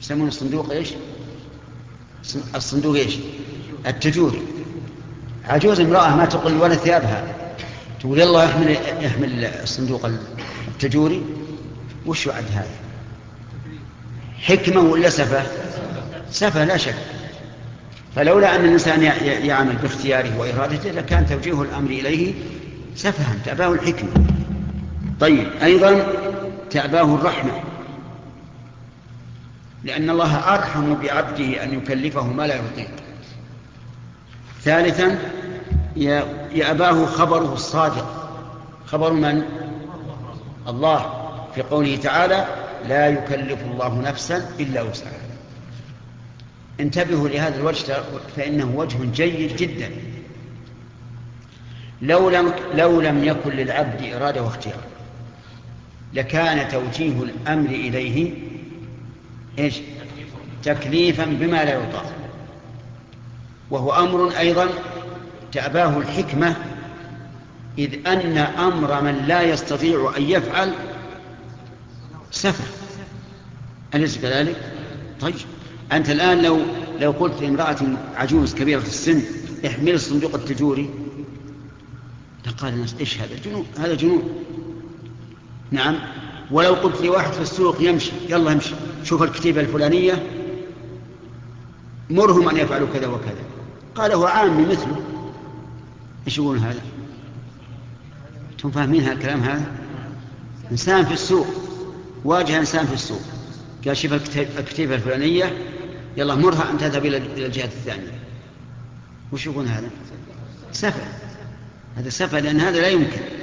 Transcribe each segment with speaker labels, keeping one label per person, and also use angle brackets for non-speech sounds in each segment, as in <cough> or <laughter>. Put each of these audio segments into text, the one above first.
Speaker 1: يسمون الصندوق إيش؟ الصندوق إيش؟ التجوري عجوز امرأة ما تقل ولا ثيابها تقول يلا يحمل يحمل الصندوق التجوري وش وعد هذا؟ حكمة ولا سفة؟ سفة لا شك فلولا أن الإنسان يعمل باختياره وإرادته لكان توجيه الأمر إليه سفها تأباه الحكمة طيب أيضا تأباه الرحمة لأن الله أرحم بعبده أن يكلفه ما لا يطيق ثالثا يأباه خبره الصادق. خبر من؟ الله. في قوله تعالى لا يكلف الله نفسا إلا وسعها. انتبهوا لهذا الوجه فإنه وجه جيد جدا. لو لم, لو لم يكن للعبد إرادة واختيار لكان توجيه الأمر إليه إيش؟ تكليفا بما لا يطاق. وهو أمر أيضا تأباه الحكمة إذ أن أمر من لا يستطيع أن يفعل سفر أليس كذلك؟ طيب. أنت الآن لو لو قلت لامرأة عجوز كبيرة السن احمل الصندوق التجوري. لقال الناس إيش هذا؟ جنون هذا جنون. نعم. ولو قلت لواحد في السوق يمشي يلا امشي. شوف الكتيبة الفلانية مرهم أن يفعلوا كذا وكذا. قال هو عامي مثله. إيش يقولون هذا؟ أنتم فاهمين هذا الكلام هذا؟ إنسان في السوق واجه إنسان في السوق. قال شوف الكتيبة الفلانية يلا مرها أن تذهب إلى الجهة الثانية. وش يكون هذا؟ سفه هذا سفه لأن هذا لا يمكن.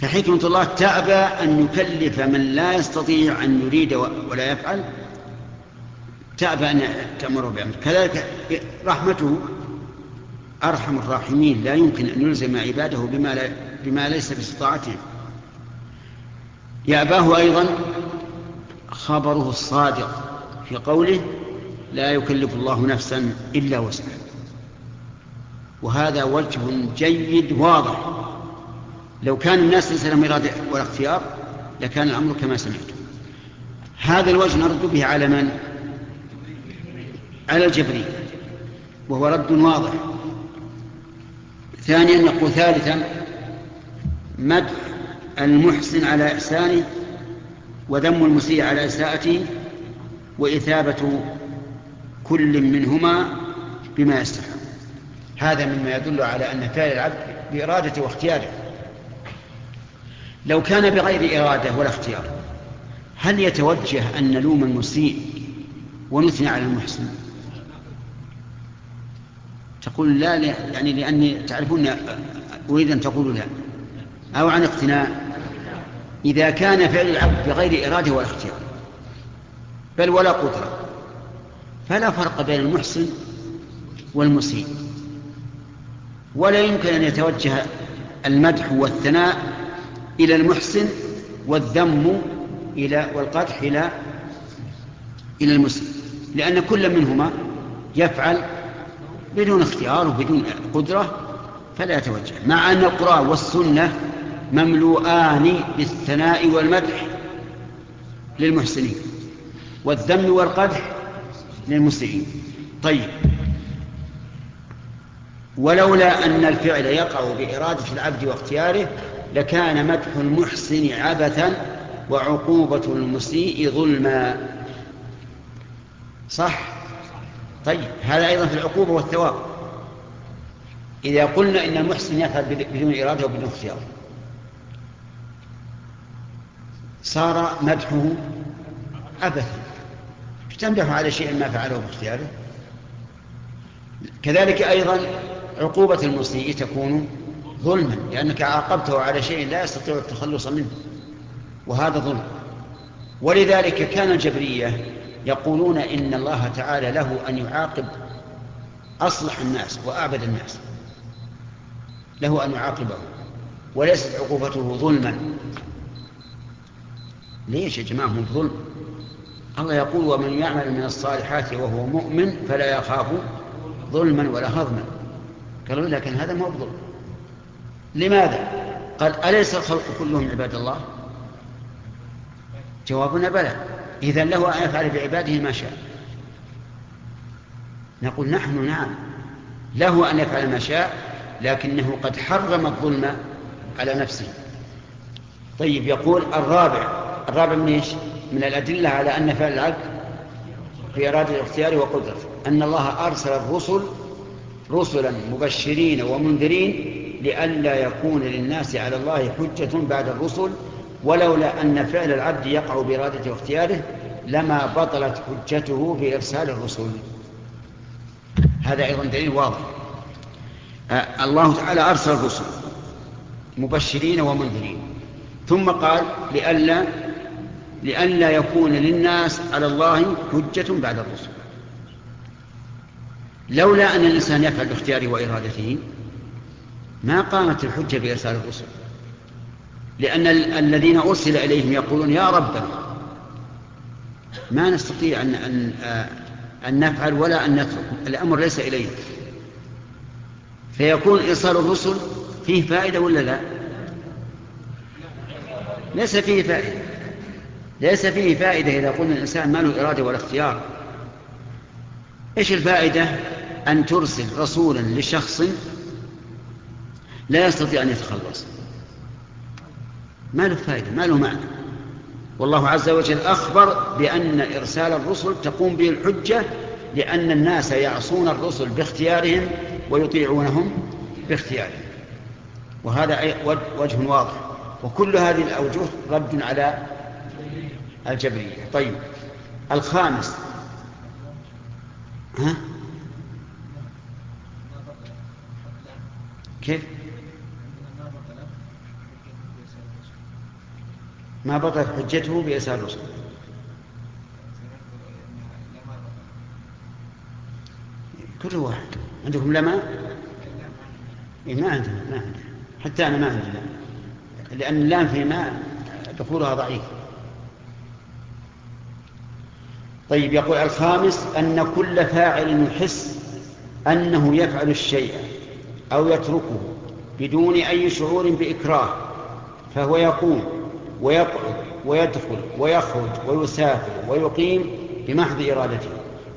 Speaker 1: فحكمة الله تأبى أن يكلف من لا يستطيع أن يريد ولا يفعل تأبى أن تأمره بأمر. كذلك رحمته أرحم الراحمين لا يمكن أن يلزم عباده بما, لا بما ليس باستطاعتهم يأباه أيضا خبره الصادق في قوله لا يكلف الله نفسا إلا وسعها. وهذا وجه جيد واضح. لو كان الناس ليس لهم إرادة ولا اختيار لكان الأمر كما سمعتم هذا الوجه نرد به على من؟ على الجبري وهو رد واضح. ثانيا نقول ثالثا مدح المحسن على إحسانه وذم المسيء على إساءته وإثابة كل منهما بما يستحق. هذا مما يدل على أن فعل العبد بإرادته واختياره. لو كان بغير إرادة ولا اختيار هل يتوجه أن نلوم المسيء ونثني على المحسن؟ تقول لا يعني لأني تعرفون أريد أن تقولوا لا أو عن اقتناع إذا كان فعل العبد بغير إرادة ولا اختيار بل ولا قدرة فلا فرق بين المحسن والمسيء. ولا يمكن أن يتوجه المدح والثناء إلى المحسن والذم إلى والقدح إلى إلى المسيء لأن كل منهما يفعل بدون اختيار وبدون قدرة فلا يتوجه. مع أن القرآن والسنة مملوءان بالثناء والمدح للمحسنين والذم والقدح للمسيئين طيب. ولولا أن الفعل يقع بإرادة العبد واختياره لكان مدح المحسن عبثا وعقوبة المسيء ظلما. صح؟ طيب هذا أيضا في العقوبة والثواب. إذا قلنا إن المحسن يفعل بدون إرادة وبدون اختيار. صار مدحه عبثا. تمدح على شيء ما فعله باختياره؟ كذلك أيضا عقوبة المسيء تكون ظلما لأنك عاقبته على شيء لا يستطيع التخلص منه وهذا ظلم. ولذلك كان الجبرية يقولون إن الله تعالى له أن يعاقب أصلح الناس وأعبد الناس. له أن يعاقبه وليست عقوبته ظلما. ليش يا جماعة هم ظلم؟ الله يقول ومن يعمل من الصالحات وهو مؤمن فلا يخاف ظلما ولا هضما. قالوا لكن هذا ما ظلم لماذا؟ قال أليس الخلق كلهم عباد الله؟ جوابنا بلى. إذا له أن يفعل بعباده ما شاء. نقول نحن نعم. له أن يفعل ما شاء لكنه قد حرم الظلم على نفسه. طيب يقول الرابع. الرابع من إيش؟ من الأدلة على أن فعل العبد في إرادة الاختيار وقدرته. أن الله أرسل الرسل رسلا مبشرين ومنذرين لئلا يكون للناس على الله حجة بعد الرسل ولولا أن فعل العبد يقع بإرادته واختياره لما بطلت حجته بإرسال الرسل. هذا أيضا دليل واضح. آه الله تعالى أرسل الرسل مبشرين ومنذرين. ثم قال لئلا لئلا يكون للناس على الله حجة بعد الرسل. لولا أن الإنسان يفعل باختياره وإرادته ما قامت الحجة بإرسال الرسل. لأن الذين أرسل إليهم يقولون يا ربنا ما نستطيع أن, أن, أن نفعل ولا أن نترك. الأمر ليس إلينا. فيكون إرسال الرسل فيه فائدة ولا لا؟ ليس فيه فائدة. ليس فيه فائدة إذا قلنا الإنسان ما له إرادة ولا اختيار. إيش الفائدة؟ أن ترسل رسولا لشخص لا يستطيع أن يتخلص. ما له فائدة ما له معنى. والله عز وجل أخبر بأن إرسال الرسل تقوم به الحجة لأن الناس يعصون الرسل باختيارهم ويطيعونهم باختيارهم. وهذا وجه واضح. وكل هذه الأوجه رد على الجبرية. طيب الخامس. ها؟ كيف؟ ما بطلت حجته بإرسال الرسل. كل واحد. عندكم لما إيه ما عندنا ما عندنا. حتى أنا ما عندنا لأن اللام في ما دخولها ضعيف. طيب يقول الخامس أن كل فاعل يحس أنه يفعل الشيء أو يتركه بدون أي شعور بإكراه فهو يقوم ويقعد ويدخل ويخرج ويسافر ويقيم بمحض إرادته.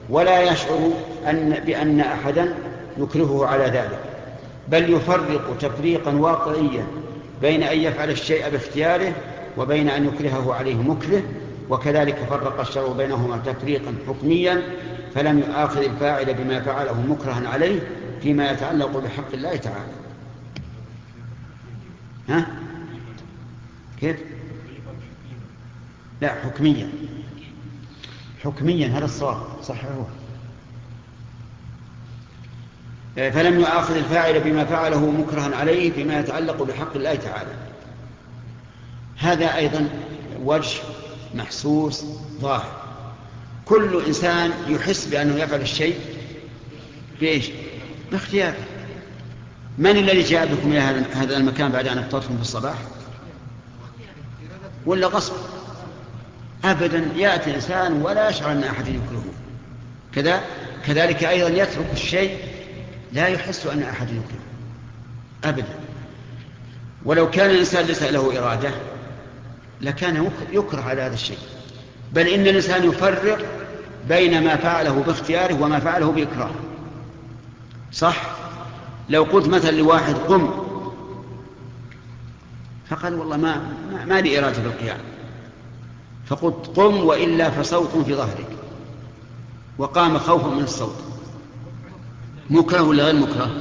Speaker 1: ولا يشعر أن بأن أحدا يكرهه على ذلك بل يفرق تفريقا واقعيا بين أن يفعل الشيء باختياره وبين أن يكرهه عليه مكره وكذلك فرق الشرع بينهما تفريقا حكميا فلم يؤاخذ الفاعل بما فعله مكرها عليه فيما يتعلق بحق الله تعالى. ها؟ كيف؟ لا حكميا. حكميا هذا الصواب صححوه فلم يؤاخذ الفاعل بما فعله مكرها عليه فيما يتعلق بحق الله تعالى. هذا أيضا وجه محسوس ظاهر. كل إنسان يحس بأنه يفعل الشيء بإيش؟ باختياره. من الذي جاء بكم إلى هذا المكان بعد أن أفطرتم في الصباح؟ ولا غصب؟ أبدا يأتي إنسان ولا يشعر أن أحد يكرهه. كذا كذلك أيضا يترك الشيء لا يحس أن أحد يكرهه. أبدا. ولو كان الإنسان ليس له إرادة لكان يكره على هذا الشيء. بل إن الإنسان يفرق بين ما فعله باختياره وما فعله بإكراه. صح؟ لو قلت مثلا لواحد قم فقال والله ما, ما, ما لي إرادة بالقيام فقلت قم وإلا فصوت في ظهرك. وقام خوفا من الصوت. مكره ولا غير مكره؟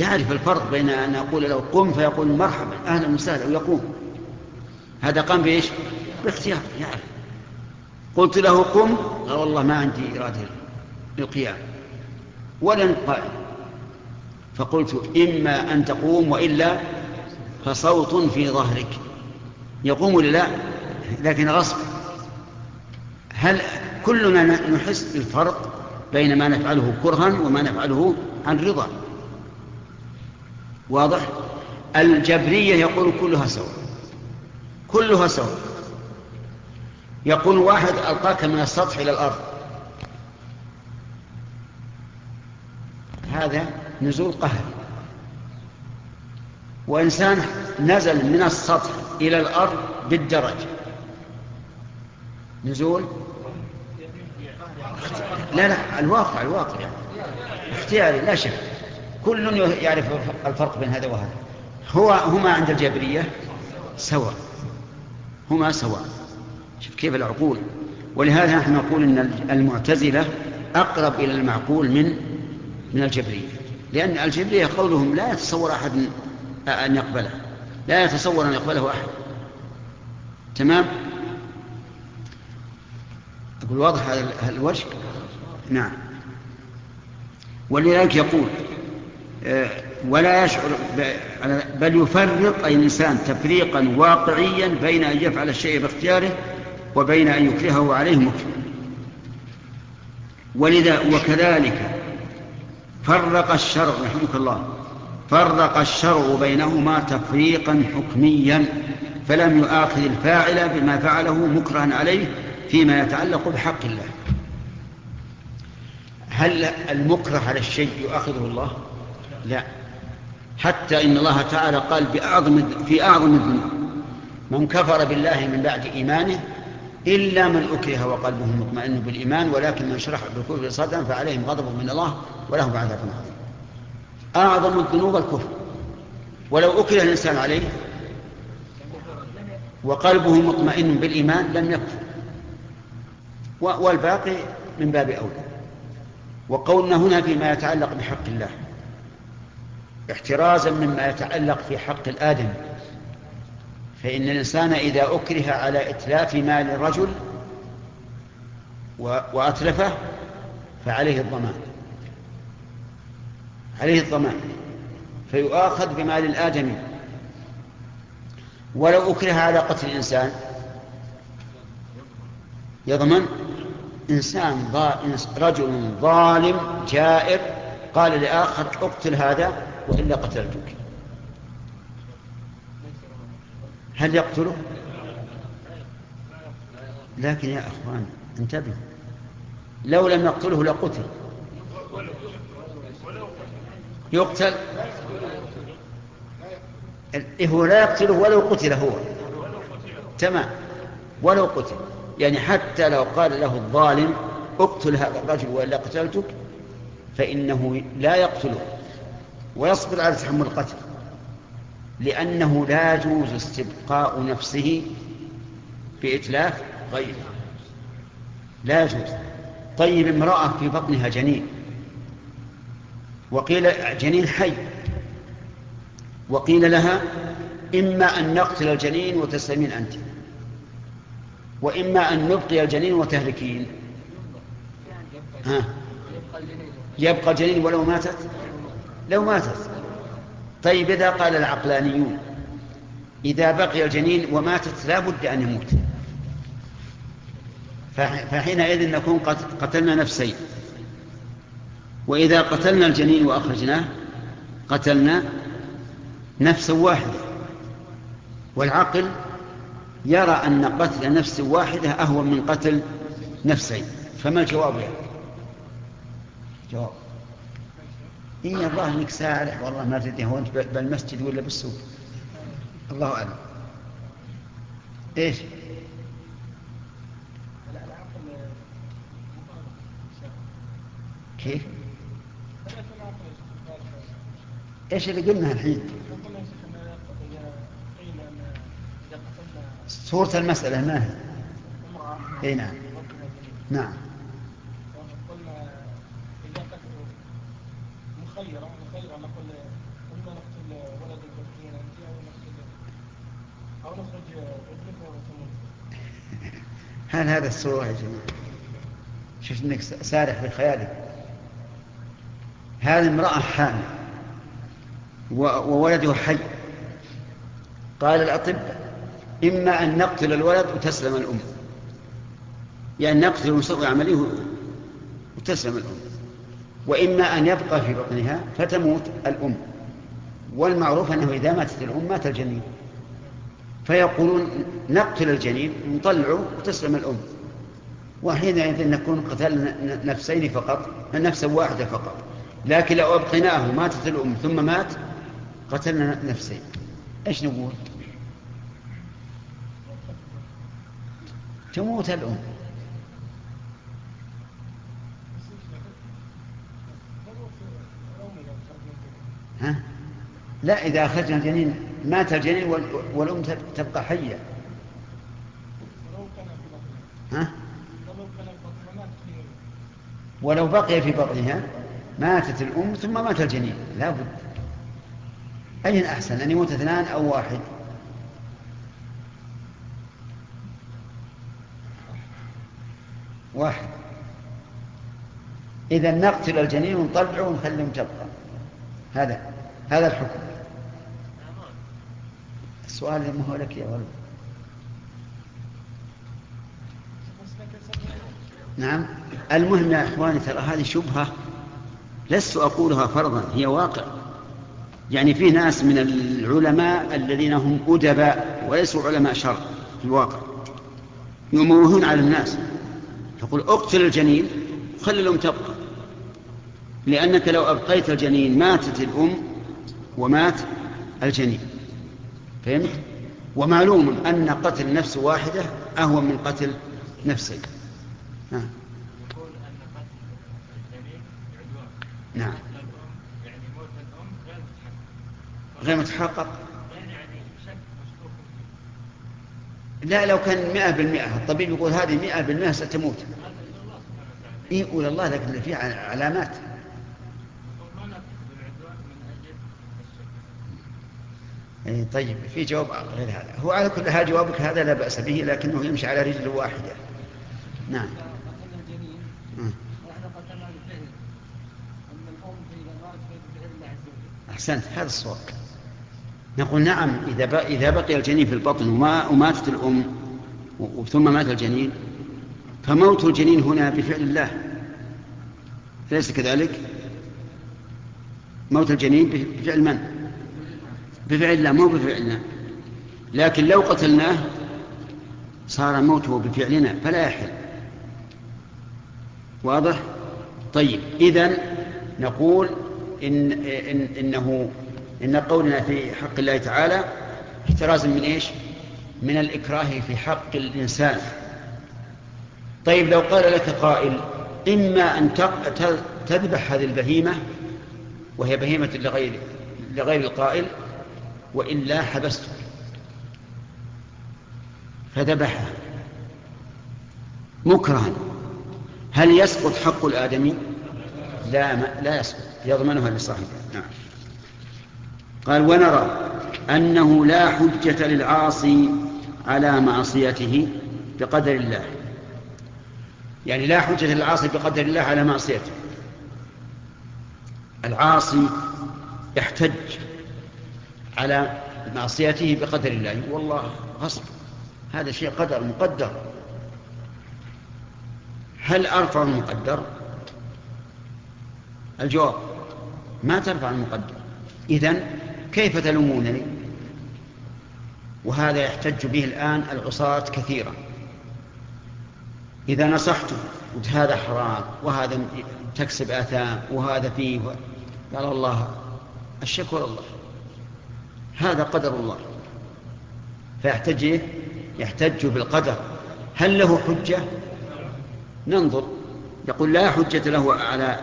Speaker 1: يعرف الفرق بين أن أقول له قم فيقول مرحبا أهلا وسهلا ويقوم. هذا قام بإيش؟ باختيار يعرف. قلت له قم قال والله ما عندي إرادة للقيام ولا قائم فقلت إما أن تقوم وإلا فصوت في ظهرك. يقوم ولا لا؟ لكن غصب. هل كلنا نحس بالفرق بين ما نفعله كرها وما نفعله عن رضا؟ واضح؟ الجبرية يقول كلها سواء. كلها سواء. يقول واحد ألقاك من السطح إلى الأرض. هذا نزول قهر. وإنسان نزل من السطح إلى الأرض بالدرج نزول لا لا الواقع الواقع يعني. اختياري لا شك. كل يعرف الفرق بين هذا وهذا. هو هما عند الجبرية سواء. هما سواء. شوف كيف العقول. ولهذا نحن نقول إن المعتزلة أقرب إلى المعقول من من الجبرية. لأن الجبرية قولهم لا يتصور أحد أن يقبله. لا يتصور أن يقبله أحد. تمام؟ أقول واضح هذا الوجه؟ نعم. ولذلك يقول آه، ولا يشعر بل يفرق أي الإنسان تفريقا واقعيا بين أن يفعل الشيء باختياره وبين أن يكرهه عليه مكره ولذا وكذلك فرق الشرع رحمك الله فرق الشرع بينهما تفريقا حكميا فلم يؤاخذ الفاعل بما فعله مكرها عليه فيما يتعلق بحق الله. هل المكره على الشيء يؤاخذه الله؟ لا. حتى إن الله تعالى قال بأعظم في أعظم الذنوب من كفر بالله من بعد إيمانه إلا من أكره وقلبه مطمئن بالإيمان ولكن من شرح بالكفر صدرا فعليهم غضب من الله ولهم عذاب عظيم. أعظم الذنوب الكفر. ولو أكره الإنسان عليه وقلبه مطمئن بالإيمان لم يكفر. والباقي من باب أولى. وقولنا هنا فيما يتعلق بحق الله. احترازا مما يتعلق في حق الآدم. فإن الإنسان إذا أكره على إتلاف مال الرجل وأتلفه فعليه الضمان. عليه الضمان. فيؤاخذ بمال الآدمي ولو أكره على قتل الإنسان يضمن؟ إنسان رجل ظالم جائر قال لآخر اقتل هذا وإلا قتلتك. هل يقتله؟ لكن يا أخوان انتبهوا لو لم يقتله لقتل. يقتل؟ هو لا يقتله ولو قتل هو. تمام. ولو قتل. يعني حتى لو قال له الظالم اقتل هذا الرجل والا قتلتك فإنه لا يقتله ويصبر على تحمل القتل لأنه لا يجوز استبقاء نفسه بإتلاف غيره. لا يجوز. طيب امرأة في بطنها جنين وقيل جنين حي وقيل لها إما أن نقتل الجنين وتسلمين أنت. وإما أن نبقي الجنين وتهلكين ها؟ يبقى الجنين ولو ماتت؟ لو ماتت. طيب إذا قال العقلانيون إذا بقي الجنين وماتت لا بد أن يموت. فحينئذ نكون قتلنا نفسين. وإذا قتلنا الجنين وأخرجناه قتلنا نفسا واحدة. والعقل يرى أن قتل نفس واحدة أهون من قتل نفسين فما الجواب يعني؟ جواب. إن الله إنك سارح والله ما تدري هو أنت بالمسجد ولا بالسوق. الله أعلم. إيش؟ كيف؟ إيش اللي قلنا الحين؟ صورة المسألة ما هي؟ اي نعم. نعم. هل هذا الصورة يا جماعة؟ شفت إنك سارح بخيالك هذه امرأة حامل وولده حي. قال الأطباء إما أن نقتل الولد وتسلم الأم. يعني نقتل ونسوي عمليه وتسلم الأم. وإما أن يبقى في بطنها فتموت الأم. والمعروف أنه إذا ماتت الأم مات الجنين. فيقولون نقتل الجنين نطلعه وتسلم الأم. وحينئذ نكون قتلنا نفسين فقط نفسا واحدة فقط. لكن لو أبقيناه ماتت الأم ثم مات قتلنا نفسين. إيش نقول؟ تموت الأم. ها؟ لا إذا أخرجنا الجنين مات الجنين والأم تبقى حية. ها؟ ولو بقي في بطنها ماتت الأم ثم مات الجنين. لا بد. أين أحسن أن يموت اثنان أو واحد؟ واحد. إذا نقتل الجنين ونطلعه ونخليهم تبقى هذا هذا الحكم. السؤال ما هو لك يا ولد. نعم. المهم يا إخواني ترى هذه شبهة لست أقولها فرضا هي واقع. يعني في ناس من العلماء الذين هم أدباء وليسوا علماء شرع في الواقع. يموهون على الناس. يقول اقتل الجنين وخلي الأم تبقى. لأنك لو أبقيت الجنين ماتت الأم ومات الجنين. فهمت؟ ومعلوم أن قتل نفس واحدة أهون من قتل نفسين. نعم نعم. غير متحقق. لا لو كان مئة بالمئة. الطبيب يقول هذه مئة بالمئة ستموت. يقول الله لكن في علامات. اي طيب في جواب غير هذا. هو على كل حال جوابك هذا لا بأس به لكنه يمشي على رجل واحدة. نعم. أحسنت هذا الصواب. نقول نعم إذا إذا بقي الجنين في البطن وما وماتت الأم ثم مات الجنين فموت الجنين هنا بفعل الله أليس كذلك؟ موت الجنين بفعل من؟ بفعل الله مو بفعلنا لكن لو قتلناه صار موته بفعلنا فلا يحل واضح؟ طيب إذا نقول إن, إن إنه إن قولنا في حق الله تعالى احترازا من إيش؟ من الإكراه في حق الإنسان. طيب لو قال لك قائل إما أن تذبح هذه البهيمة وهي بهيمة لغير, لغير القائل وإلا حبسته فذبحها مكرها هل يسقط حق الآدمي؟ لا لا يسقط يضمنها لصاحبه. نعم. قال ونرى أنه لا حجة للعاصي على معصيته بقدر الله. يعني لا حجة للعاصي بقدر الله على معصيته. العاصي يحتج على معصيته بقدر الله. والله غصب. هذا شيء قدر مقدر. هل أرفع المقدر؟ الجواب ما ترفع المقدر. إذن كيف تلومونني؟ وهذا يحتج به الآن العصاة كثيرا. إذا نصحته قلت هذا حرام وهذا تكسب آثام وهذا فيه قال الله الشكر الله. هذا قدر الله. فيحتج إيه؟ يحتج بالقدر. هل له حجة؟ ننظر. يقول لا حجة له على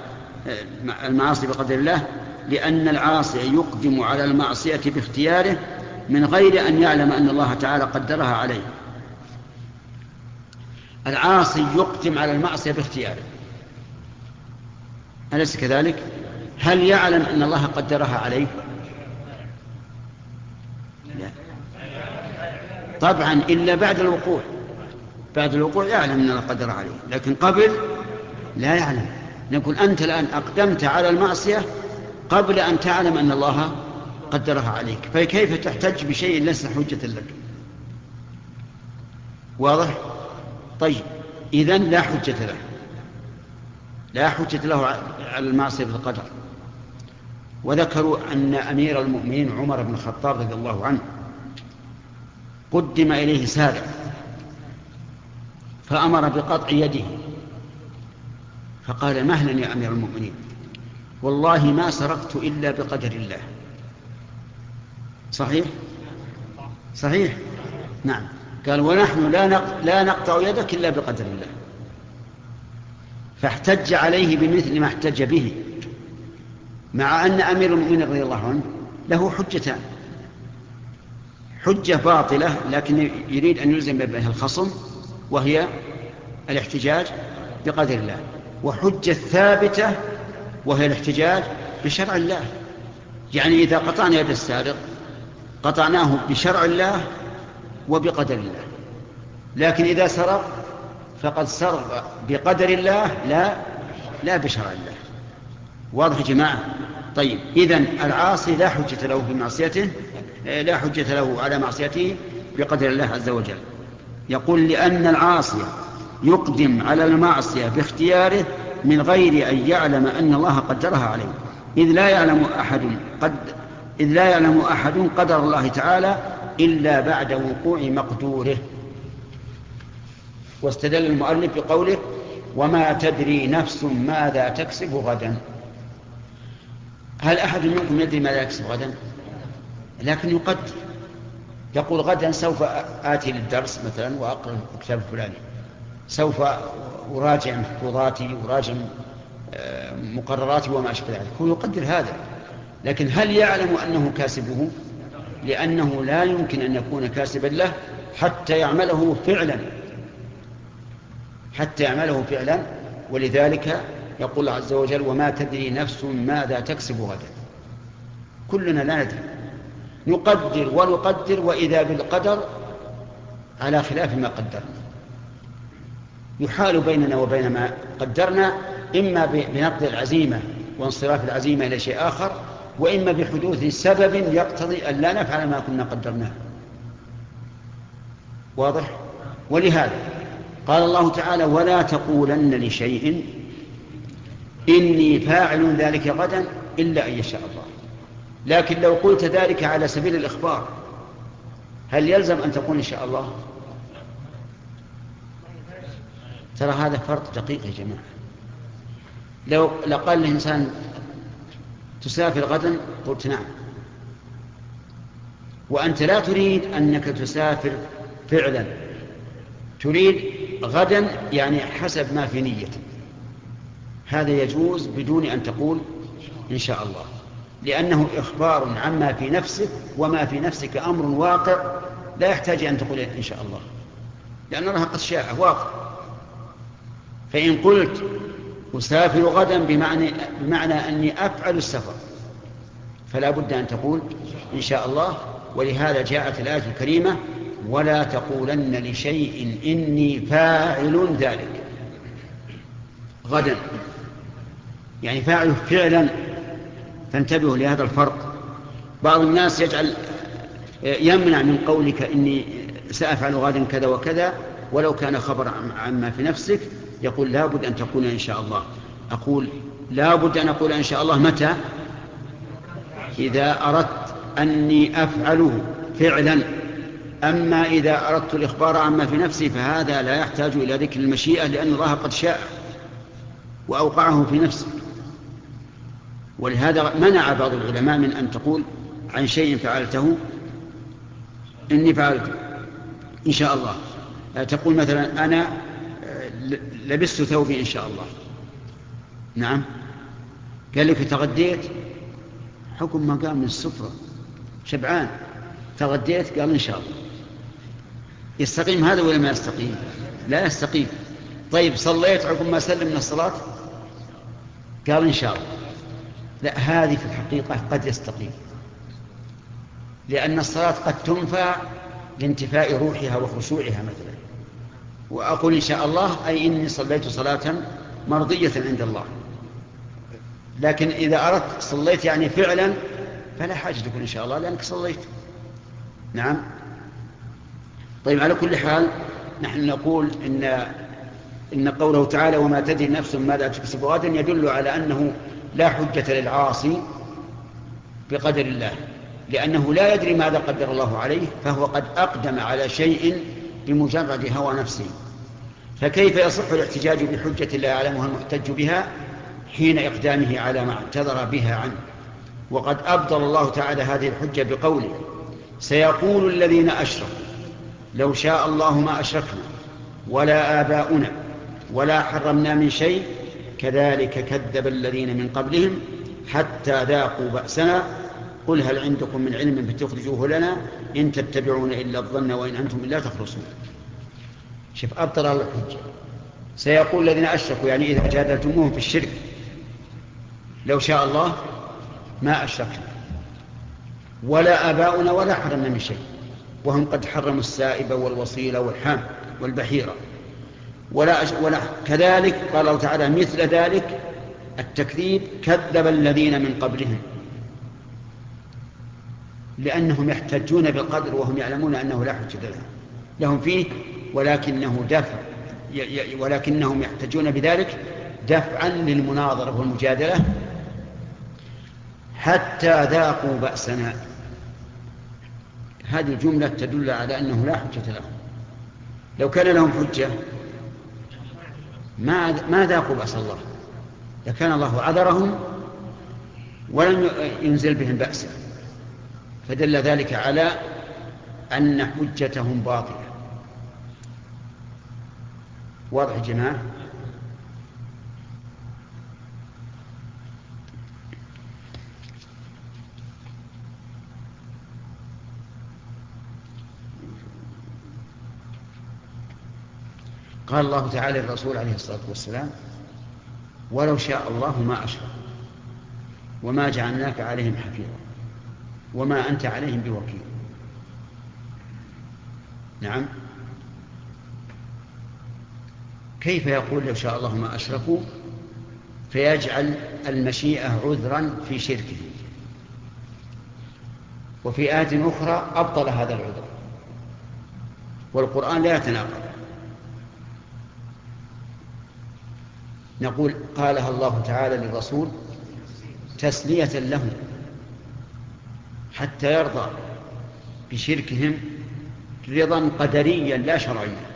Speaker 1: المعاصي بقدر الله. لأن العاصي يقدم على المعصية باختياره من غير أن يعلم أن الله تعالى قدرها عليه. العاصي يقدم على المعصية باختياره. أليس كذلك؟ هل يعلم أن الله قدرها عليه؟ لا. طبعا إلا بعد الوقوع. بعد الوقوع يعلم أن الله قدرها عليه لكن قبل لا يعلم. نقول أنت الآن أقدمت على المعصية قبل أن تعلم أن الله قدرها عليك. فكيف تحتج بشيء ليس حجة لك؟ واضح؟ طيب إذا لا حجة له. لا حجة له على المعصية بالقدر. وذكروا أن أمير المؤمنين عمر بن الخطاب رضي الله عنه قدم إليه سارع فأمر بقطع يده. فقال مهلا يا أمير المؤمنين؟ والله ما سرقت إلا بقدر الله. صحيح؟ صحيح؟ نعم. قال ونحن لا لا نقطع يدك إلا بقدر الله. فاحتج عليه بمثل ما احتج به. مع أن أمير المؤمنين رضي الله عنه له حجتان. حجة باطلة لكن يريد أن يلزم بها الخصم وهي الاحتجاج بقدر الله. وحجة ثابتة وهي الاحتجاج بشرع الله. يعني إذا قطعنا يد السارق قطعناه بشرع الله وبقدر الله. لكن إذا سرق فقد سرق بقدر الله لا لا بشرع الله. واضح يا جماعة؟ طيب إذن العاصي لا حجة له في معصيته لا حجة له على معصيته بقدر الله عز وجل. يقول لأن العاصي يقدم على المعصية باختياره من غير أن يعلم أن الله قدرها عليه. إذ لا يعلم أحد قد إذ لا يعلم أحد قدر الله تعالى إلا بعد وقوع مقدوره. واستدل المؤلف بقوله وما تدري نفس ماذا تكسب غدا. هل أحد منكم يدري ماذا يكسب غدا؟ لكن يقدر. يقول غدا سوف آتي للدرس مثلا وأقرأ الكتاب الفلاني. سوف أراجع محفوظاتي أراجع آه، مقرراتي وما أشبه ذلك. هو يقدر هذا. لكن هل يعلم أنه كاسبه؟ لأنه لا يمكن أن يكون كاسبا له حتى يعمله فعلا. حتى يعمله فعلا. ولذلك يقول الله عز وجل وما تدري نفس ماذا تكسب غدا. كلنا لا ندري. نقدر ونقدر وإذا بالقدر على خلاف ما قدرنا. يحال بيننا وبين ما قدرنا إما بنقد العزيمة وانصراف العزيمة إلى شيء آخر وإما بحدوث سبب يقتضي أن لا نفعل ما كنا قدرناه. واضح؟ ولهذا قال الله تعالى ولا تقولن لشيء إني فاعل ذلك غدا إلا أن يشاء الله. لكن لو قلت ذلك على سبيل الإخبار هل يلزم أن تقول إن شاء الله؟ ترى هذا فرق دقيق يا جماعة. لو لقال الإنسان تسافر غدا قلت نعم. وأنت لا تريد أنك تسافر فعلا. تريد غدا يعني حسب ما في نيتك. هذا يجوز بدون أن تقول إن شاء الله. لأنه إخبار عما في نفسك وما في نفسك أمر واقع. لا يحتاج أن تقول إن شاء الله. لأن الله قد شاء واقع. فإن قلت أسافر غدا بمعنى, بمعنى أني أفعل السفر فلا بد أن تقول إن شاء الله ولهذا جاءت الآية الكريمة ولا تقولن لشيء إني فاعل ذلك. غدا. يعني فاعل فعلا. فانتبهوا لهذا الفرق. بعض الناس يجعل يمنع من قولك إني سأفعل غدا كذا وكذا ولو كان خبر عما في نفسك يقول لابد أن تقول إن شاء الله. أقول لابد أن أقول إن شاء الله متى؟ إذا أردت أني أفعله فعلا. أما إذا أردت الإخبار عما في نفسي فهذا لا يحتاج إلى ذكر المشيئة لأن الله قد شاء وأوقعه في نفسه. ولهذا منع بعض العلماء من أن تقول عن شيء فعلته إني فعلته. إن شاء الله. تقول مثلا أنا لبست ثوبي إن شاء الله. نعم. قال لك تغديت حكم ما قام من السفرة. شبعان. تغديت؟ قال إن شاء الله. يستقيم هذا ولا ما يستقيم؟ لا يستقيم. طيب صليت عقب ما سلم من الصلاة؟ قال إن شاء الله. لا هذه في الحقيقة قد يستقيم. لأن الصلاة قد تنفع لانتفاء روحها وخشوعها مثلا. وأقول إن شاء الله أي إني صليت صلاة مرضية عند الله. لكن إذا أردت صليت يعني فعلا فلا حاجة تكون إن شاء الله لأنك صليت. نعم. طيب على كل حال نحن نقول إن إن قوله تعالى وما تدري نفس ماذا تكسب. غدا يدل على أنه لا حجة للعاصي بقدر الله. لأنه لا يدري ماذا قدر الله عليه فهو قد أقدم على شيء بمجرد هوى نفسه. فكيف يصح الاحتجاج بحجة لا يعلمها المحتج بها حين إقدامه على ما اعتذر بها عنه؟ وقد أبطل الله تعالى هذه الحجة بقوله سيقول الذين أشركوا لو شاء الله ما أشركنا ولا آباؤنا ولا حرمنا من شيء كذلك كذب الذين من قبلهم حتى ذاقوا بأسنا. قل هل عندكم من علم فتخرجوه لنا؟ إن تتبعون إلا الظن وإن أنتم إلا تخرصون. شوف أبطل الله الحجة. سيقول الذين أشركوا يعني إذا جادلتموهم في الشرك لو شاء الله ما أشركنا. ولا آباؤنا ولا حرمنا من شيء. وهم قد حرموا السائب والوصيلة والحام والبحيرة. ولا, أش... ولا كذلك قال الله تعالى مثل ذلك التكذيب كذب الذين من قبلهم. لأنهم يحتجون بالقدر وهم يعلمون أنه لا حجة لهم. لهم فيه ولكنه دفع ولكنهم يحتجون بذلك دفعا للمناظرة والمجادلة حتى ذاقوا بأسنا. هذه الجملة تدل على أنه لا حجة لهم. لو كان لهم حجة ما ما ذاقوا بأس الله. لكان الله عذرهم ولم ينزل بهم بأسا فدل ذلك على أن حجتهم باطلة. واضح يا جماعة؟ قال الله تعالى للرسول عليه الصلاة والسلام ولو شاء الله ما أشرك وما جعلناك عليهم حفيظا وما أنت عليهم بوكيل. نعم. كيف يقول لو شاء الله ما أشركوا؟ فيجعل المشيئة عذرا في شركه. وفي آية أخرى أبطل هذا العذر. والقرآن لا يتناقض. نقول قالها الله تعالى للرسول تسلية لهم حتى يرضى بشركهم رضا قدريا لا شرعيا.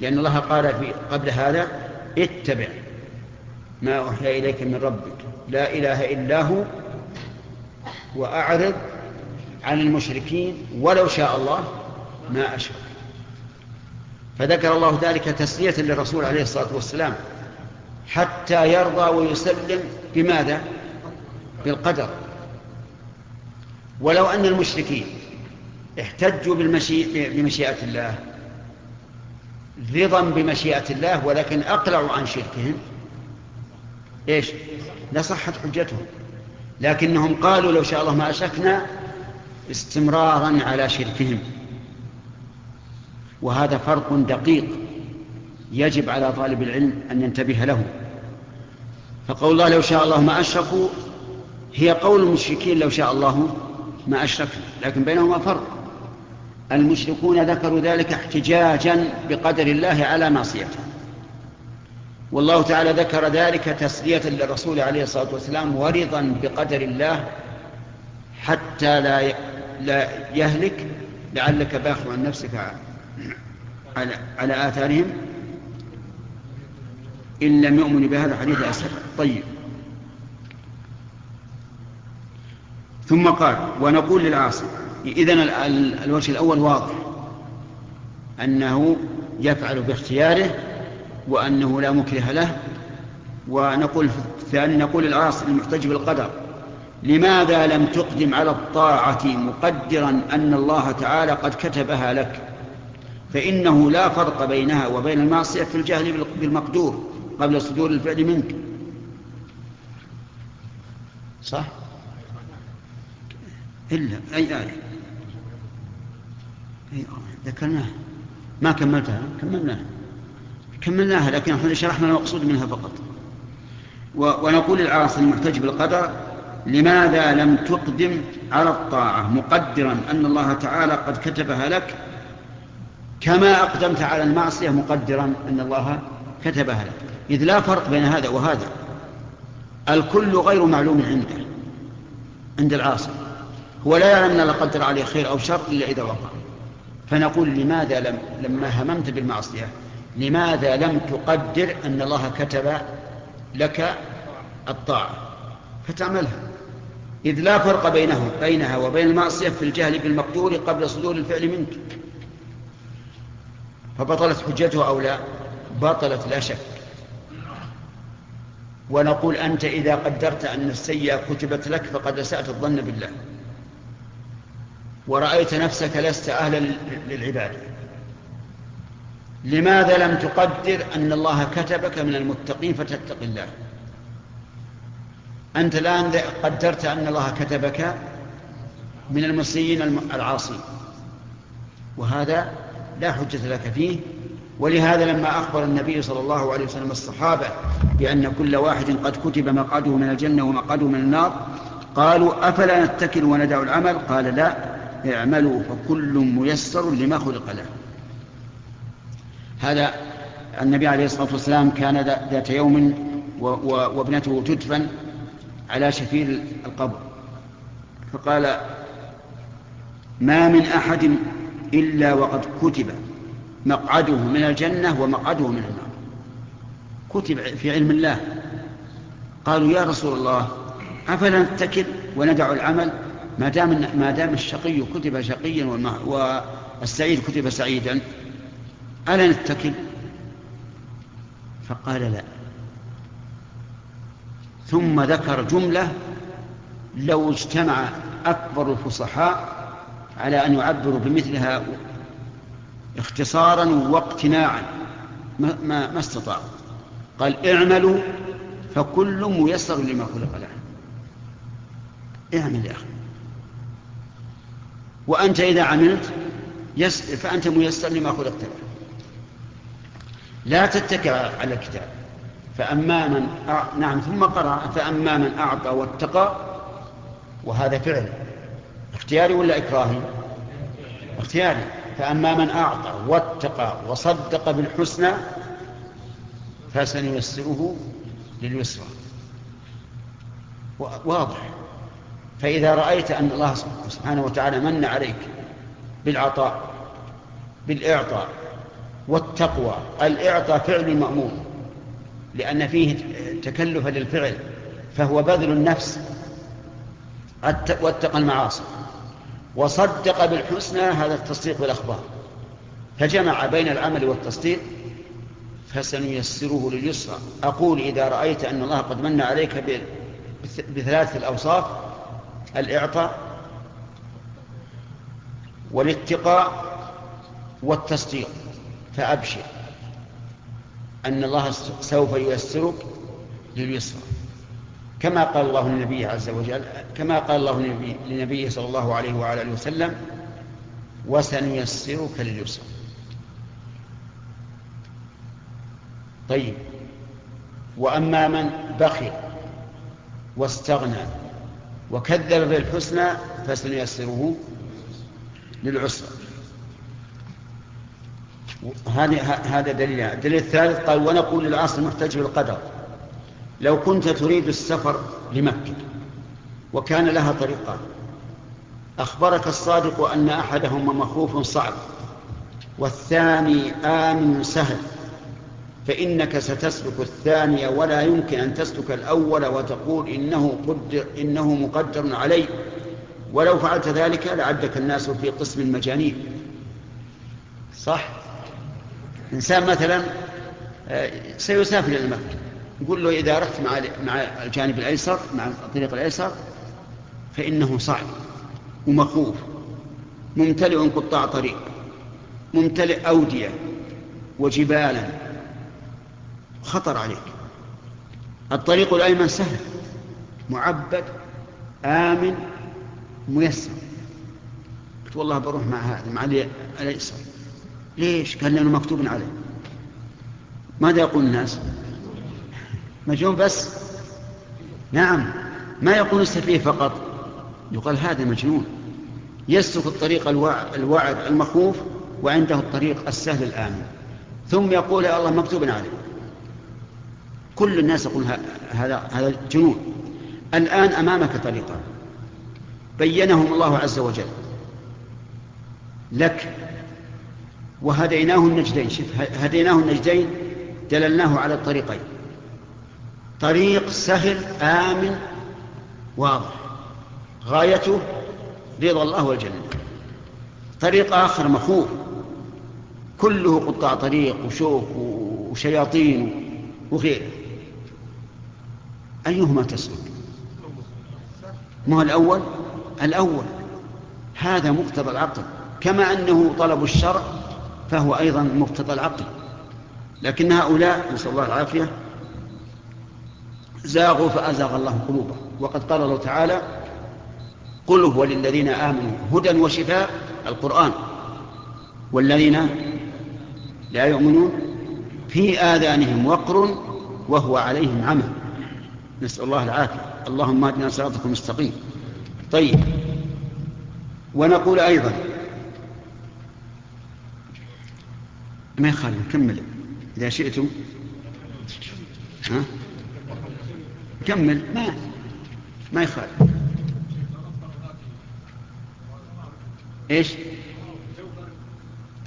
Speaker 1: لأن الله قال في قبل هذا اتبع ما أوحي إليك من ربك. لا إله إلا هو وأعرض عن المشركين ولو شاء الله ما أشرك. فذكر الله ذلك تسلية للرسول عليه الصلاة والسلام حتى يرضى ويسلم بماذا؟ بالقدر. ولو أن المشركين احتجوا بمشيئة الله رضا بمشيئة الله ولكن أقلعوا عن شركهم. إيش؟ لصحت حجتهم. لكنهم قالوا لو شاء الله ما أشركنا استمرارا على شركهم. وهذا فرق دقيق يجب على طالب العلم أن ينتبه له. فقول الله لو شاء الله ما أشركوا هي قول المشركين لو شاء الله ما أشركنا لكن بينهما فرق. المشركون ذكروا ذلك احتجاجا بقدر الله على معصيته. والله تعالى ذكر ذلك تسلية للرسول عليه الصلاة والسلام ورضا بقدر الله حتى لا لا يهلك لعلك باخع عن نفسك على, على آثارهم. إن لم يؤمنوا بهذا الحديث أسفا طيب. ثم قال ونقول للعاصي إذن الوجه الأول واضح. أنه يفعل باختياره وأنه لا مكره له. ونقول في الثاني نقول للعاصي المحتج بالقدر. لماذا لم تقدم على الطاعة مقدرا أن الله تعالى قد كتبها لك؟ فإنه لا فرق بينها وبين المعصية في الجهل بالمقدور قبل صدور الفعل منك. صح؟ إلا أي آية؟ ذكرناها ما كملتها كملناها. كملناها لكن إحنا شرحنا المقصود منها فقط. ونقول العاصي المحتج بالقدر لماذا لم تقدم على الطاعة؟ مقدرا أن الله تعالى قد كتبها لك كما أقدمت على المعصية مقدرا أن الله كتبها لك. إذ لا فرق بين هذا وهذا. الكل غير معلوم عنده عند العاصي. هو لا يعلم أن الله قدر عليه خير أو شر إلا إذا وقع. فنقول لماذا لم لما هممت بالمعصية لماذا لم تقدر أن الله كتب لك الطاعة؟ فتعملها. إذ لا فرق بينه بينها وبين المعصية في الجهل بالمقدور قبل صدور الفعل منك. فبطلت حجته أو لا؟ بطلت لا شك. ونقول أنت إذا قدرت أن السيئة كتبت لك فقد أسأت الظن بالله. ورأيت نفسك لست أهلا للعبادة لماذا لم تقدر أن الله كتبك من المتقين فتتق الله؟ أنت الآن قدرت أن الله كتبك من المسيين العاصين. وهذا لا حجة لك فيه. ولهذا لما أخبر النبي صلى الله عليه وسلم الصحابة بأن كل واحد قد كتب مقعده من الجنة ومقعده من النار قالوا أفلا نتكل وندع العمل؟ قال لا. اعملوا فكل ميسر لما خلق له. هذا النبي عليه الصلاة والسلام كان ذات يوم وابنته تدفن على شفير القبر. فقال ما من أحد إلا وقد كتب مقعده من الجنة ومقعده من النار. كتب في علم الله. قالوا يا رسول الله أفلا نتكل وندع العمل ما دام ما دام الشقي كتب شقيا والسعيد كتب سعيدا ألا نتكل؟ فقال لا. ثم ذكر جملة لو اجتمع أكبر الفصحاء على أن يعبروا بمثلها اختصارا واقتناعا ما, ما, ما استطاعوا. قال اعملوا فكل ميسر لما خلق له. اعمل يا أخي. وأنت إذا عملت فأنت ميسر لما خلقت له لا تتكئ على الكتاب. فأما من أع... نعم ثم قرأ فأما من أعطى واتقى وهذا فعل. اختياري ولا إكراهي؟ اختياري. فأما من أعطى واتقى وصدق بالحسنى فسنيسره لليسرى. واضح. فإذا رأيت أن الله سبحانه وتعالى من عليك بالعطاء بالإعطاء والتقوى الإعطاء فعل المأمور لأن فيه تكلفا للفعل فهو بذل النفس واتقى المعاصي وصدق بالحسنى هذا التصديق بالأخبار. فجمع بين العمل والتصديق فسنيسره لليسرى. أقول إذا رأيت أن الله قد من عليك بثلاثة الأوصاف الإعطاء والاتقاء والتصديق. فأبشر أن الله سوف ييسرك لليسرى كما قال الله للنبي عز وجل كما قال الله لنبيه صلى الله عليه وعلى آله وسلم وسنيسرك لليسرى طيب. وأما من بخل واستغنى وكذب بالحسنى فسنيسره للعسرى. هذا دليل. الدليل الثالث قال ونقول للعصر محتج بالقدر. لو كنت تريد السفر لمكة وكان لها طريقان. أخبرك الصادق أن أحدهما مخوف صعب والثاني آمن سهل. فإنك ستسلك الثاني ولا يمكن أن تسلك الأول وتقول إنه, قدر إنه مقدر علي. ولو فعلت ذلك لعدك الناس في قسم المجانين. صح؟ إنسان مثلا آه، سيسافر إلى مكة يقول له إذا رحت مع مع الجانب الأيسر مع الطريق الأيسر فإنه صعب ومخوف. ممتلئ قطاع طريق. ممتلئ أودية وجبالا. خطر عليك. الطريق الأيمن سهل معبد آمن ميسر. قلت والله بروح مع هذا مع الأيسر. ليش؟ قال لأنه مكتوب عليه. ماذا يقول الناس؟ مجنون بس؟ نعم. ما يقول السفيه فقط؟ يقال هذا مجنون. يسلك الطريق الوعد المخوف وعنده الطريق السهل الآمن. ثم يقول يا الله مكتوب عليه. كل الناس يقول هذا هذا جنون. الآن أمامك طريقان بينهم الله عز وجل. لك. وهديناه النجدين. شوف هديناه النجدين دللناه على الطريقين. طريق سهل آمن واضح. غايته رضا الله والجنة. طريق آخر مخوف كله قطاع طريق وشوك وشياطين وغيره. أيهما تسلك ما الأول؟ الأول هذا مقتضى العقل. كما أنه طلب الشرع فهو أيضا مقتضى العقل. لكن هؤلاء نسأل الله العافية زاغوا فأزاغ الله قلوبهم. وقد قال الله تعالى قل هو للذين آمنوا هدى وشفاء القرآن. والذين لا يؤمنون في آذانهم وقر وهو عليهم عمى. نسأل الله العافية. اللهم اهدنا صراطك المستقيم. طيب. ونقول أيضا. ما يخالف؟ كمل. إذا شئتم. ها؟ كمل. ما ما يخالف. إيش؟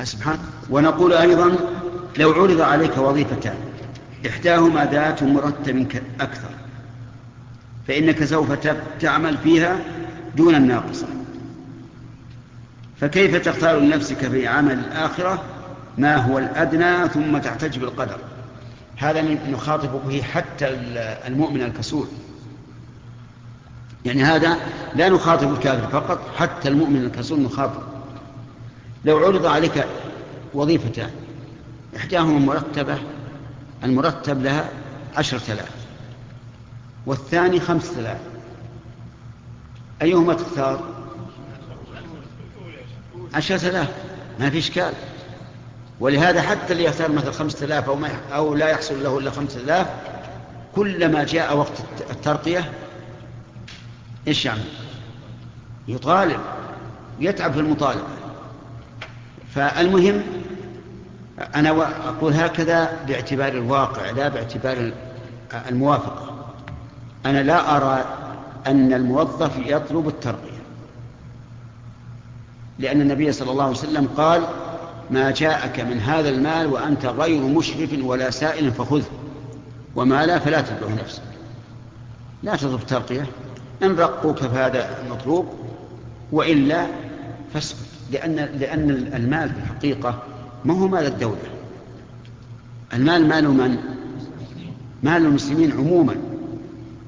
Speaker 1: سبحان ونقول أيضا. لو عرض عليك وظيفتان. إحداهما ذات مرتب أكثر فإنك سوف تعمل فيها دون الناقصة. فكيف تختار لنفسك في عمل الآخرة ما هو الأدنى ثم تحتج بالقدر؟ هذا نخاطب به حتى المؤمن الكسول. يعني هذا لا نخاطب الكافر فقط حتى المؤمن الكسول نخاطب. لو عرض عليك وظيفتان إحداهما مرتبة المرتب لها عشرة آلاف. والثاني خمسة آلاف أيهما تختار؟ عشرة آلاف ما في إشكال. ولهذا حتى اللي يختار مثل خمسة آلاف أو, ما أو لا يحصل له إلا خمسة آلاف كلما جاء وقت الترقية إيش يعمل؟ يطالب يتعب في المطالبة. فالمهم أنا أقول هكذا باعتبار الواقع لا باعتبار الموافقة. أنا لا أرى أن الموظف يطلب الترقية. لأن النبي صلى الله عليه وسلم قال ما جاءك من هذا المال وأنت غير مشرف ولا سائل فخذه وما لا فلا تتبعه نفسك. لا تطلب ترقية. إن رقوك فهذا مطلوب وإلا فاسكت. لأن, لأن المال في الحقيقة ما هو مال الدولة. المال مال من؟ مال المسلمين عموما.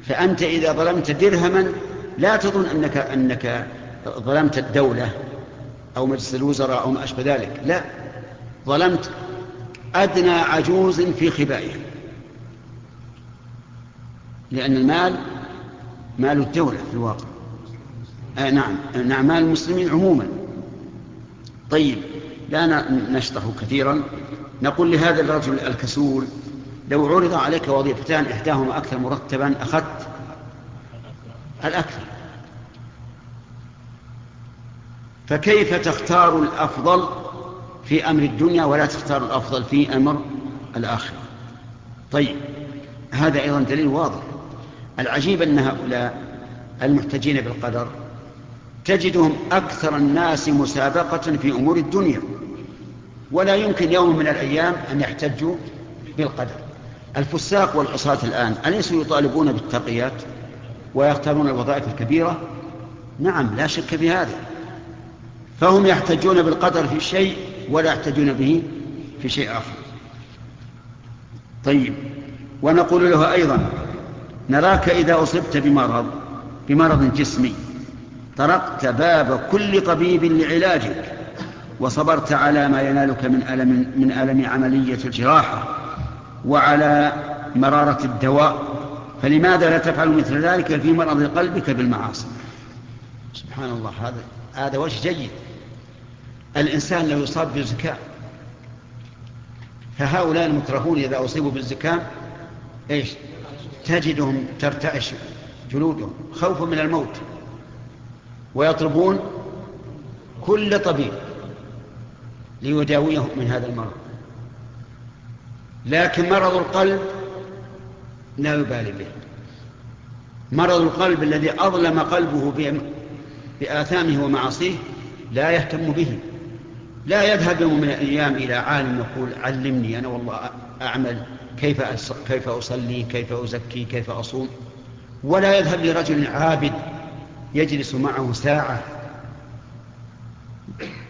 Speaker 1: فأنت إذا ظلمت درهما لا تظن أنك, أنك ظلمت الدولة أو مجلس الوزراء أو ما أشبه ذلك. لا ظلمت أدنى عجوز في خبائها لأن المال مال الدولة في الواقع. آه نعم نعم مال المسلمين عموما. طيب لا نشطح كثيرا. نقول لهذا الرجل الكسول لو عرض عليك وظيفتان إحداهما أكثر مرتبا أخذت الأكثر. فكيف تختار الأفضل في أمر الدنيا ولا تختار الأفضل في أمر الآخرة؟ طيب هذا أيضا دليل واضح. العجيب أن هؤلاء المحتجين بالقدر تجدهم أكثر الناس مسابقة في أمور الدنيا ولا يمكن يوم من الأيام أن يحتجوا بالقدر. الفساق والعصاة الآن أليسوا يطالبون بالتقيات ويختارون الوظائف الكبيرة؟ نعم لا شك في هذا. فهم يحتجون بالقدر في شيء ولا يحتجون به في شيء آخر. طيب ونقول له أيضا نراك إذا أصبت بمرض بمرض جسمي طرقت باب كل طبيب لعلاجك وصبرت على ما ينالك من ألم, من ألم عملية الجراحة وعلى مرارة الدواء فلماذا لا تفعل مثل ذلك في مرض قلبك بالمعاصي؟ سبحان الله هذا هذا وجه جيد. الإنسان لو يصاب بالزكام فهؤلاء المترفون إذا أصيبوا بالزكام إيش؟ تجدهم ترتعش جلودهم خوفا من الموت ويطلبون كل طبيب ليداويهم من هذا المرض. لكن مرض القلب لا يبالي به. مرض القلب الذي أظلم قلبه بآثامه ومعاصيه لا يهتم به. لا يذهب يوم من الأيام إلى عالم يقول علمني أنا والله أعمل كيف كيف أصلي كيف أزكي كيف أصوم. ولا يذهب لرجل عابد يجلس معه ساعة.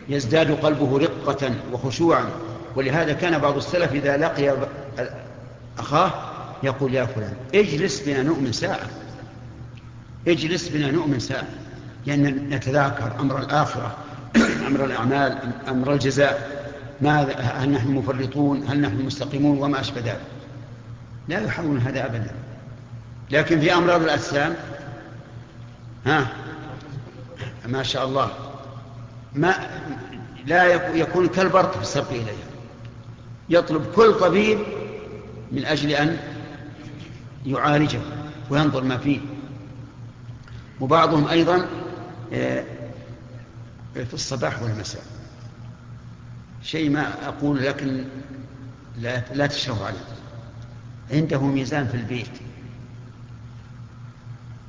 Speaker 1: يزداد قلبه رقة وخشوعا. ولهذا كان بعض السلف إذا لقي أخاه يقول يا فلان اجلس بنا نؤمن ساعة. اجلس بنا نؤمن ساعة. لأن نتذاكر أمر الآخرة <clears throat> أمر الأعمال أمر الجزاء. ماذا؟ هل نحن مفرطون؟ هل نحن مستقيمون؟ وما أشبه ذلك. لا يحاولون هذا أبدا. لكن في أمراض الأجسام ها؟ ما شاء الله. ما لا يكون كالبرق في السبق إليها يطلب كل طبيب من أجل أن يعالجه وينظر ما فيه. وبعضهم أيضا آه، في الصباح والمساء. شيء ما أقول لكن لا, لا تشرف عليه. عنده ميزان في البيت.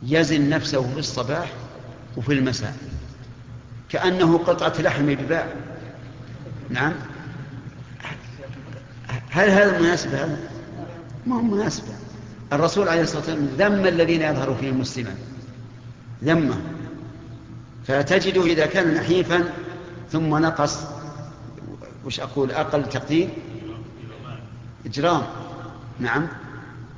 Speaker 1: يزن نفسه في الصباح وفي المساء. كأنه قطعة لحم بباع. نعم؟ هل هذا مناسب هذا ما هو مناسب الرسول عليه الصلاة والسلام ذم الذين يظهروا فيهم مسلما ذمه فتجده إذا كان نحيفا ثم نقص وش أقول أقل تقدير؟ إجرام. نعم.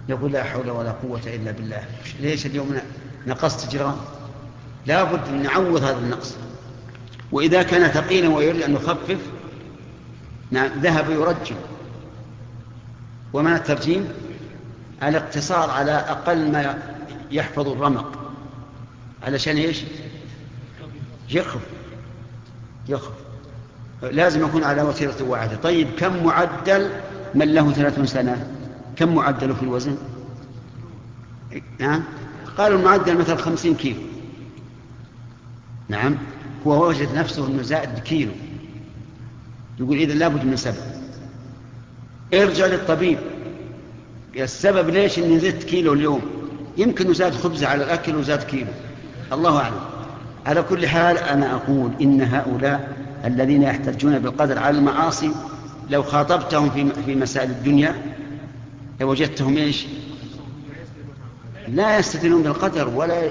Speaker 1: يقول لا حول ولا قوة إلا بالله. ليش اليوم نقصت إجرام؟ لا بد أن نعوض هذا النقص. وإذا كان ثقيلا ويريد أن يخفف نعم ذهب يرجم ومن الترجيم الاقتصار على أقل ما يحفظ الرمق. علشان إيش؟ يخف. يخف. لازم يكون على وتيرة واحدة. طيب كم معدل من له ثلاثون سنة؟ كم معدله في الوزن؟ نعم. قالوا المعدل مثلا خمسين كيلو. نعم. هو وجد نفسه إنه زائد كيلو. يقول اذا لابد من سبب ارجع للطبيب السبب ليش إني زدت كيلو اليوم يمكن زاد خبزه على الأكل وزاد كيلو الله أعلم على كل حال أنا أقول إن هؤلاء الذين يحتجون بالقدر على المعاصي لو خاطبتهم في في مسائل الدنيا لوجدتهم إيش؟ لا يستدلون بالقدر ولا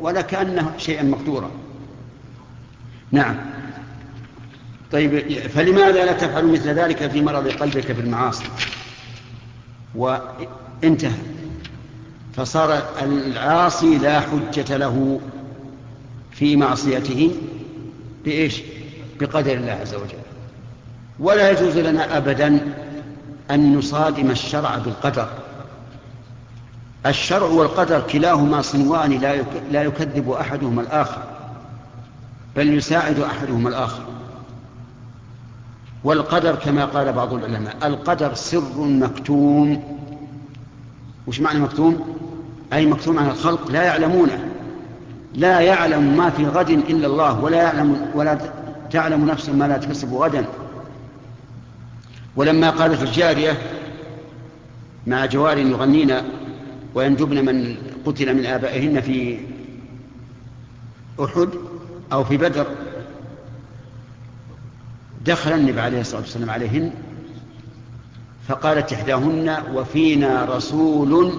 Speaker 1: ولا كانه شيئا مقدورا. نعم. طيب فلماذا لا تفعل مثل ذلك في مرض قلبك بالمعاصي؟ وانتهى فصار العاصي لا حجة له في معصيته بإيش؟ بقدر الله عز وجل ولا يجوز لنا أبدا أن نصادم الشرع بالقدر الشرع والقدر كلاهما صنوان لا يكذب أحدهما الآخر بل يساعد أحدهما الآخر والقدر كما قال بعض العلماء القدر سر مكتوم. وش معنى مكتوم؟ أي مكتوم عن الخلق لا يعلمونه. لا يعلم ما في غد إلا الله ولا يعلم ولا تعلم نفس ما لا تكسب غدا. ولما قالت الجارية مع جوار يغنين ويندبن من قتل من آبائهن في أحد أو في بدر دخل النبي عليه الصلاة والسلام عليهن فقالت إحداهن وفينا رسول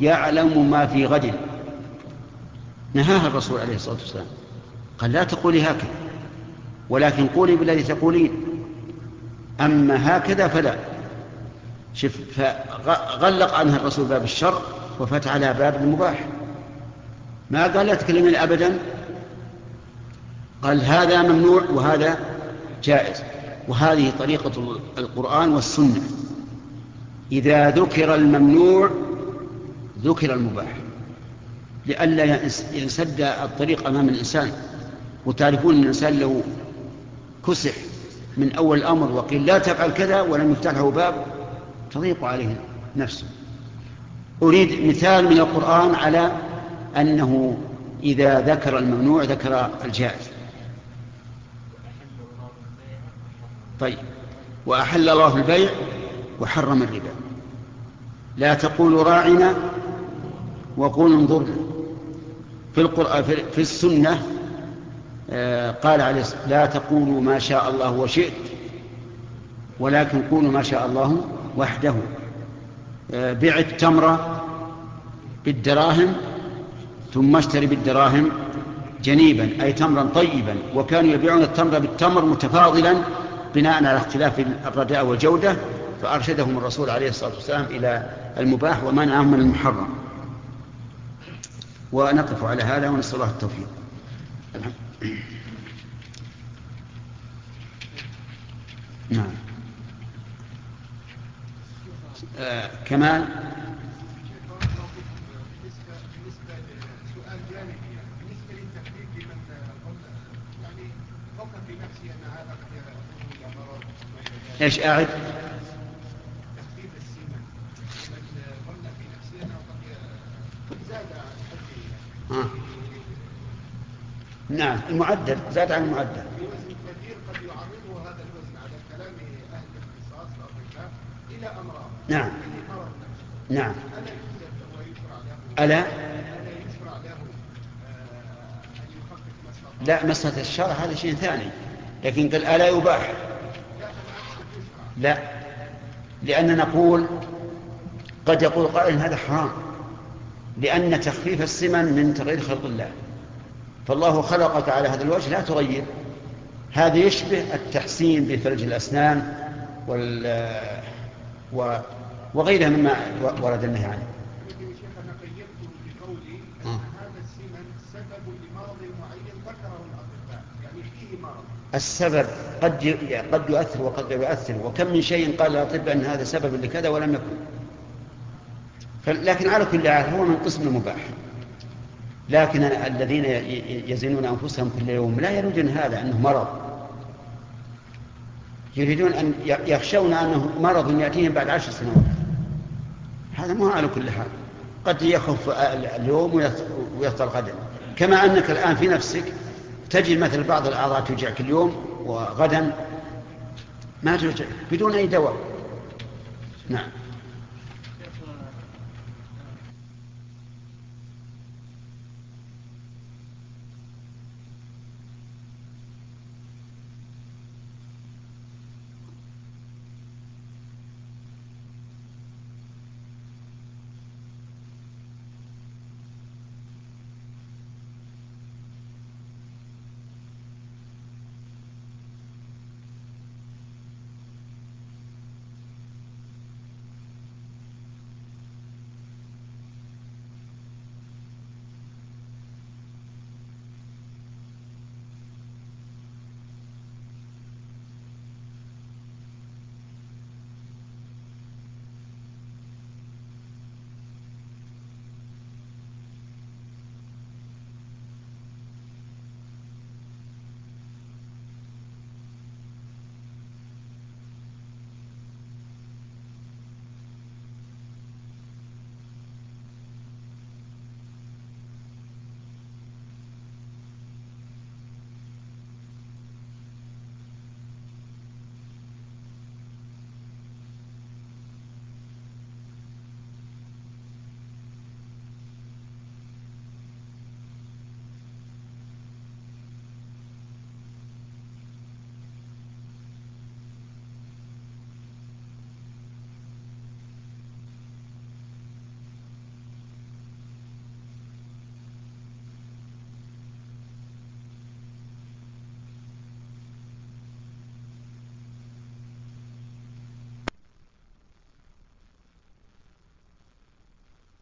Speaker 1: يعلم ما في غد. نهاها الرسول عليه الصلاة والسلام. قال لا تقولي هكذا ولكن قولي بالذي تقولين. أما هكذا فلا. شف فغلق عنها الرسول باب الشر وفتح على باب المباح. ما قال لا تكلمين أبدا؟ قال هذا ممنوع وهذا جائز. وهذه طريقة القرآن والسنة. إذا ذكر الممنوع ذكر المباح. لئلا ينسد الطريق أمام الإنسان. وتعرفون الإنسان لو كسح من أول الأمر وقيل لا تفعل كذا ولم يفتح له باب تضيق عليه نفسه. أريد مثال من القرآن على أنه إذا ذكر الممنوع ذكر الجائز. طيب. وأحل الله البيع وحرم الربا. لا تقولوا راعنا وقولوا انظرنا. في, القرآن في السنة آه، قال عليه لا تقولوا ما شاء الله وشئت ولكن قولوا ما شاء الله وحده. آه، بع التمر بالدراهم ثم اشتري بالدراهم جنيبا أي تمرا طيبا. وكانوا يبيعون التمر بالتمر متفاضلا بناء على اختلاف الرداء والجودة فأرشدهم الرسول عليه الصلاة والسلام إلى المباح ومنعهم من المحرم. ونقف على هذا ونسأل الله التوفيق. نعم. آه كمال. إيش أعد. نعم المعدل زاد عن المعدل. نعم. نعم. له لا مسألة الشرع هذا شيء ثاني لكن قال ألا يباح. لا. لأن نقول قد يقول قائل هذا حرام. لأن تخفيف السمن من تغيير خلق الله. فالله خلقك على هذا الوجه لا تغير. هذا يشبه التحسين بفرج الأسنان وال و... وغيرها مما ورد النهي عنه. السبب قد قد يؤثر وقد لا يؤثر وكم من شيء قال الأطباء إن هذا سبب لكذا ولم يكن. لكن على كل حال هو من قسم المباح لكن الذين يزنون أنفسهم كل يوم لا يريدون هذا أنه مرض. يريدون أن يخشون أنه مرض يأتيهم بعد عشر سنوات. هذا ما على كل حال. قد يخف اليوم ويفطر غدا. كما أنك الآن في نفسك تجد مثل بعض الأعضاء توجعك اليوم وغدا ما توجع بدون أي دواء نعم.